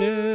Ole.